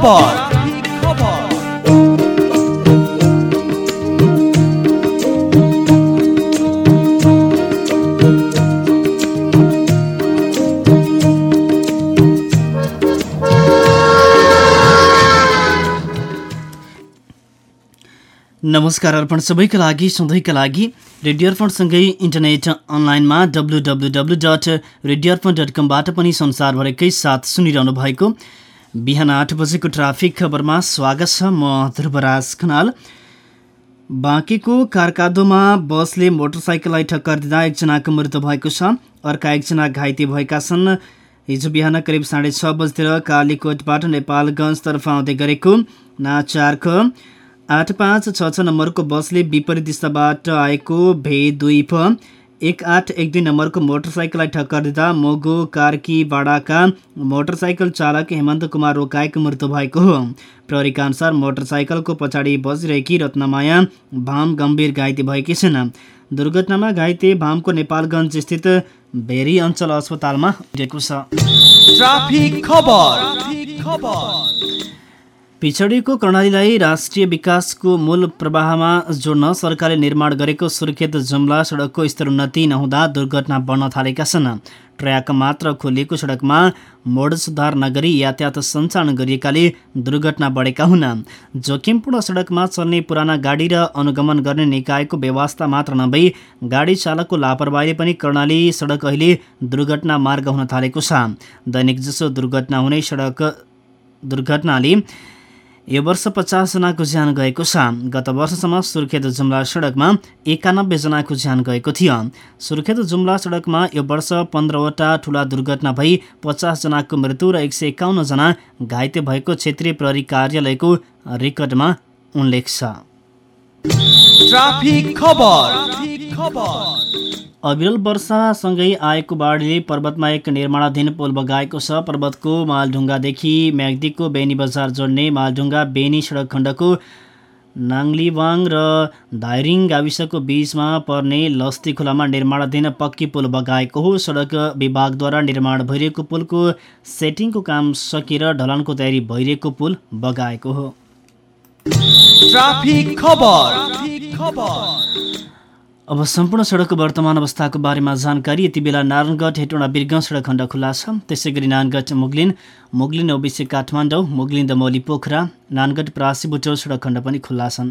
खबर नमस्कार अर्पण सबैका लागि सधैँका लागि रेडियो अर्पणसँगै इन्टरनेट अनलाइनमा W W W dot radio Arpan dot कमबाट पनि संसारभरिकै साथ सुनिरहनु भएको बिहान आठ बजेको ट्राफिक खबरमा स्वागत छ म ध्रुवराज खनाल। बाँकेको कारकादोमा बसले मोटरसाइकललाई टक्कर दिँदा एकजनाको मृत्यु भएको छ। अर्का एकजना घाइते भएका छन्। हिजो बिहान करिब साढे छ बजीतिर कालीकोटबाट नेपालगञ्जतर्फ आउँदै गरेको ना आठ पाँच छ छ नम्बरको बसले विपरीत दिशाबाट आएको भे दुई एक आठ एक दुई नम्बरको मोटरसाइकललाई ठक्कर दिँदा मोगो कार्कीबाडाका मोटरसाइकल चालक हेमन्त कुमार रोकाएको मृत्यु भएको हो। प्रहरीका अनुसार मोटरसाइकलको पछाडि बसिरहेकी रत्नमाया भाम गम्भीर घाइते भएकी छन्। दुर्घटनामा घाइते भामको नेपालगञ्ज स्थित भेरी अञ्चल अस्पतालमा छ। पिछडिएको कर्णालीलाई राष्ट्रिय विकासको मूल प्रवाहमा जोड्न सरकारले निर्माण गरेको सुर्खेत जुम्ला सडकको स्तरोन्नति नहुँदा दुर्घटना बढ्न थालेका छन्। ट्र्याक मात्र खोलिएको सडकमा मोड सुधार नगरी यातायात सञ्चालन गरिएकाले दुर्घटना बढेका हुन्। जोखिमपूर्ण सडकमा चल्ने पुराना गाडी र अनुगमन गर्ने निकायको व्यवस्था मात्र नभई गाडी चालकको लापरवाहीले पनि कर्णाली सडक अहिले दुर्घटना मार्ग हुन थालेको छ। दैनिक जसो दुर्घटना हुने सडक दुर्घटनाले यो वर्ष पचासजनाको ज्यान गएको छ। गत वर्षसम्म सुर्खेत जुम्ला सडकमा एकानब्बेजनाको ज्यान गएको थियो। सुर्खेत जुम्ला सडकमा यो वर्ष पन्ध्रवटा ठुला दुर्घटना भई पचासजनाको मृत्यु र एक सय एकाउन्नजना घाइते भएको क्षेत्रीय प्रहरी कार्यालयको रेकर्डमा उल्लेख छ। अविरल वर्षासँगै आएको बाढीले पर्वतमा एक निर्माणाधीन पुल बगाएको छ। पर्वतको मालढुङ्गादेखि म्याग्दीको बेनी बजार जोड्ने मालढुङ्गा बेनी सडक खण्डको नाङ्लीवाङ र धाइरिङ गाविसको बीचमा पर्ने लस्ती खोलामा निर्माणाधीन पक्की पुल बगाएको हो। सडक विभागद्वारा निर्माण भइरहेको पुलको सेटिङको काम सकिएर ढलानको तयारी भइरहेको पुल बगाएको हो। अब सम्पूर्ण सडकको वर्तमान अवस्थाको बारेमा जानकारी यति बेला नारायणगढ हेटौँडा बिरगञ सडक खण्ड खुल्ला छ। त्यसै गरी नानगढ मुगलिन मुगलिन ओबिसी काठमाडौँ मुगलिन दमौली पोखरा नानगढ प्रासी बुटोल सडक खण्ड पनि खुल्ला छन्।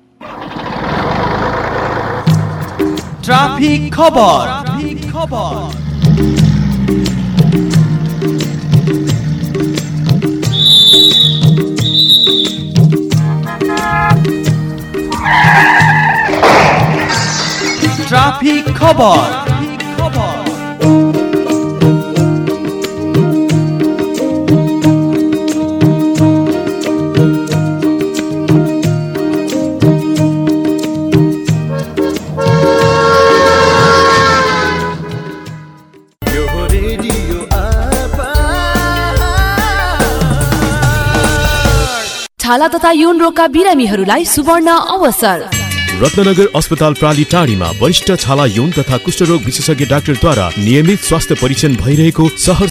ट्राफिक खबर खबर ट्राफिक खबर छाला तथा यौन रोगका बिरामीहरूलाई सुवर्ण अवसर। रत्नगर अस्पताल प्राली टाढीमा वरिष्ठ छाला यौन तथा कुष्ठरोग विशेषज्ञ डाक्टरद्वारा नियमित स्वास्थ्य परीक्षण भइरहेको सहर